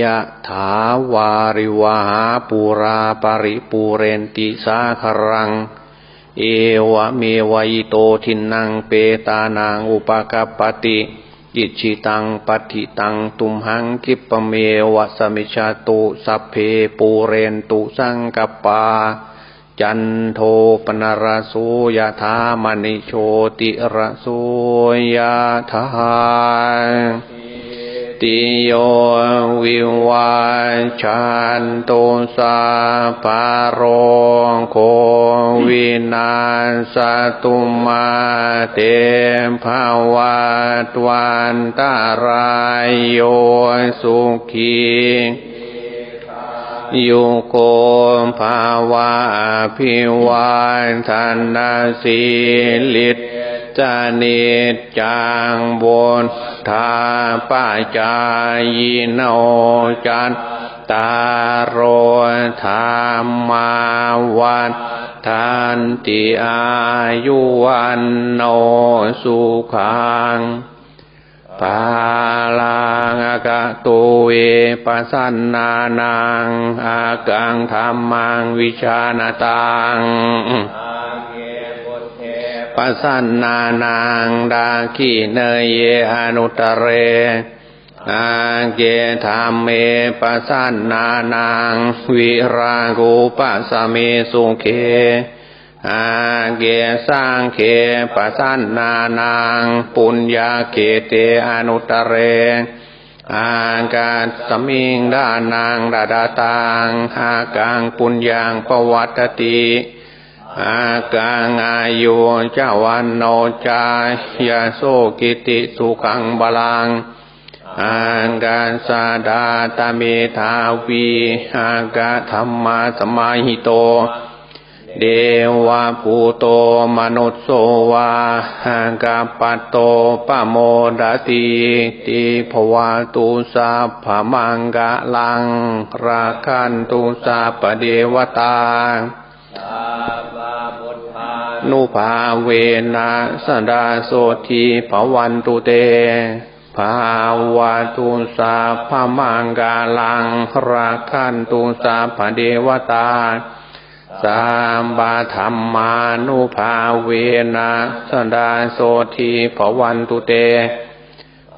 ยะถาวาริวหาปูราปริปูเรนติสาครัง เอวะเมวายโตทินังเปตานังอุปกปติอิชิตังปฏิตังตุมหังคิปเมวะสมิชาตุสัพเพปูเรนตุสังกปา จันโทปนรสุยะธามณิโชติระสุยะธา ติโยวิวาชันตุสาปารโรโควินาสตุมาเตภาวะตวันตารายโยสุขี ยุโกภาวะพิวานธนาสีลิตจานิจจังบนทาป้าจายโนจันตารโรธรรมาวันทันติอายุวันโนสุขัง ปาลังอากะตุเวปัสสนานังอากังธรรมังวิชาณตังปัสสนานังดาคีเนยเยอนุตเรอาเกธรรมเมปัสสนานังวิรากุปัสเมสุเข อาเกสังเขปัสสนานังปุญญาเกเตอนุตเรอากาสมิงดานังดาดาตังอากังปุญญังปวัตติอากังอายุเจ้าวันโนจายาโสกิติสุขังบาลังอากาสาดาตเมธาวีอากาธรรมาสมาหิโต เดวะภูโตมนุสโสวาหากาปัตโตปโมดติติภวาตุสาภมังกะลัง ราคันตุสาปเดวตานุภาเวนะสดาโสทีภวันตุเตภาวะตุสาภมังกาลัง ราคันตุสาภเดวตา สามบาธรรมานุภาเวนะสดาโสทีภวันตุเต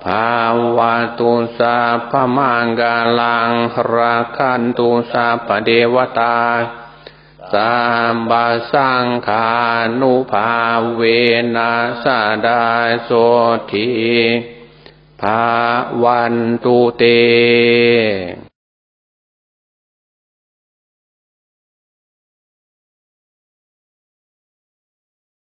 ภาวะตุสาภมังกาลังราคันตุสาภเดวตาสัมบาสังขานุภาเวนัสดาโสทีภาวันตุเต